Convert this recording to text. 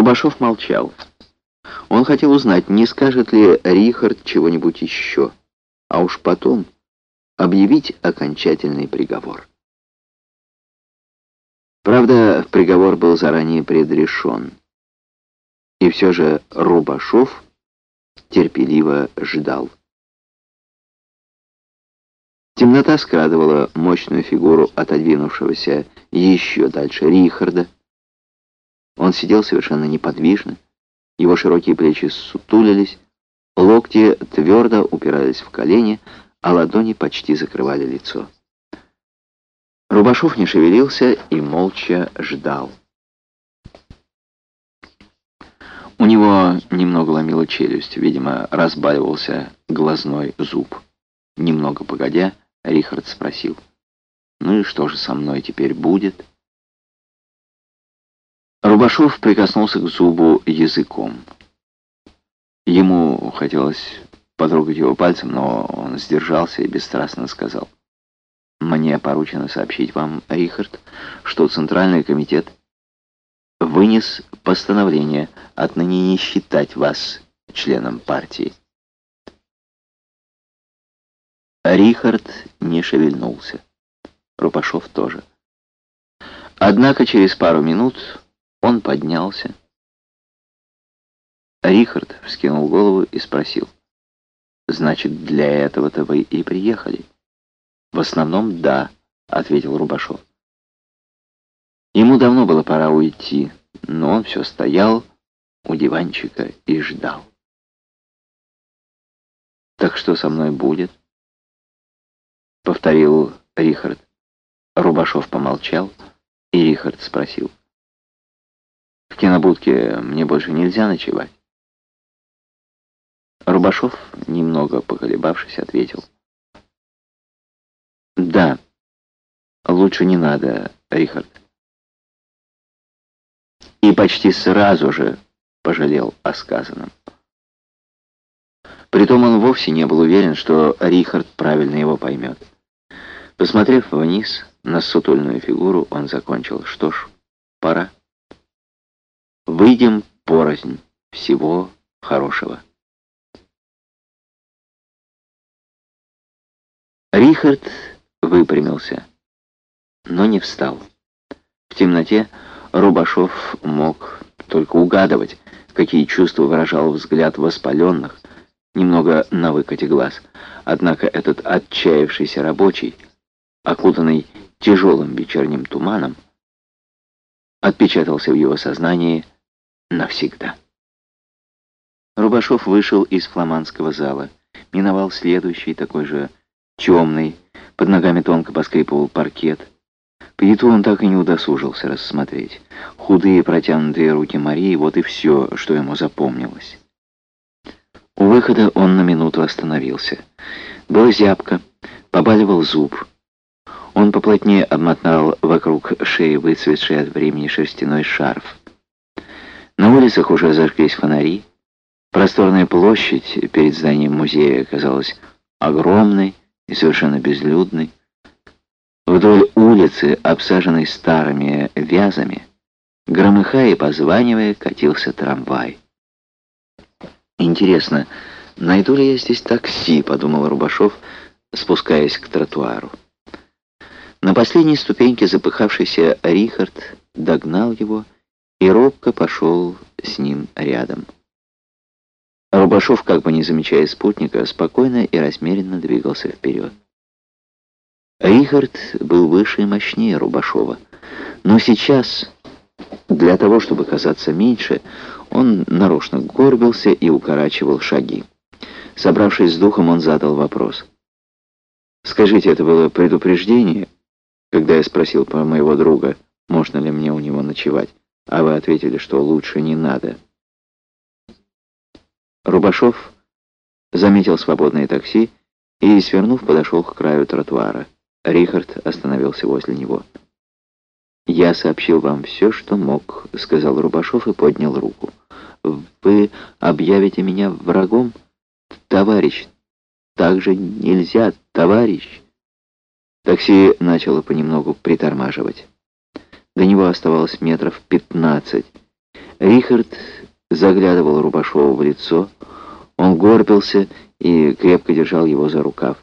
Рубашов молчал. Он хотел узнать, не скажет ли Рихард чего-нибудь еще, а уж потом объявить окончательный приговор. Правда, приговор был заранее предрешен. И все же Рубашов терпеливо ждал. Темнота скрадывала мощную фигуру отодвинувшегося еще дальше Рихарда. Он сидел совершенно неподвижно, его широкие плечи сутулились, локти твердо упирались в колени, а ладони почти закрывали лицо. Рубашов не шевелился и молча ждал. У него немного ломила челюсть, видимо, разбаливался глазной зуб. Немного погодя, Рихард спросил, «Ну и что же со мной теперь будет?» Рубашов прикоснулся к зубу языком. Ему хотелось потрогать его пальцем, но он сдержался и бесстрастно сказал, «Мне поручено сообщить вам, Рихард, что Центральный комитет вынес постановление отныне не считать вас членом партии». Рихард не шевельнулся. Рубашов тоже. Однако через пару минут он поднялся. Рихард вскинул голову и спросил. «Значит, для этого-то вы и приехали?» «В основном, да», — ответил Рубашов. Ему давно было пора уйти, но он все стоял у диванчика и ждал. «Так что со мной будет?» — повторил Рихард. Рубашов помолчал, и Рихард спросил. «В кинобудке мне больше нельзя ночевать?» Рубашов, немного поколебавшись, ответил. «Да, лучше не надо, Рихард». И почти сразу же пожалел о сказанном. Притом он вовсе не был уверен, что Рихард правильно его поймет. Посмотрев вниз на сутульную фигуру, он закончил. Что ж, пора. Выйдем порознь. Всего хорошего. Рихард выпрямился, но не встал. В темноте Рубашов мог только угадывать, какие чувства выражал взгляд воспаленных, немного на выкате глаз. Однако этот отчаявшийся рабочий, окутанный тяжелым вечерним туманом, отпечатался в его сознании навсегда. Рубашов вышел из фламандского зала, миновал следующий, такой же темный, под ногами тонко поскрипывал паркет. Плиту он так и не удосужился рассмотреть. Худые протянутые руки Марии, вот и все, что ему запомнилось. У выхода он на минуту остановился. Была зябко, побаливал зуб. Он поплотнее обмотал вокруг шеи выцветший от времени шерстяной шарф. На улицах уже зажглись фонари. Просторная площадь перед зданием музея казалась огромной и совершенно безлюдной. Вдоль улицы, обсаженной старыми вязами, громыхая и позванивая, катился трамвай. «Интересно, найду ли я здесь такси?» — подумал Рубашов, спускаясь к тротуару. На последней ступеньке запыхавшийся Рихард догнал его и робко пошел с ним рядом. Рубашов, как бы не замечая спутника, спокойно и размеренно двигался вперед. Рихард был выше и мощнее Рубашова, но сейчас, для того, чтобы казаться меньше, он нарочно горбился и укорачивал шаги. Собравшись с духом, он задал вопрос. «Скажите, это было предупреждение?» Когда я спросил про моего друга, можно ли мне у него ночевать, а вы ответили, что лучше не надо. Рубашов заметил свободное такси и, свернув, подошел к краю тротуара. Рихард остановился возле него. «Я сообщил вам все, что мог», — сказал Рубашов и поднял руку. «Вы объявите меня врагом? Товарищ, так же нельзя, товарищ!» Такси начало понемногу притормаживать. До него оставалось метров пятнадцать. Рихард заглядывал Рубашову в лицо. Он горбился и крепко держал его за рукав.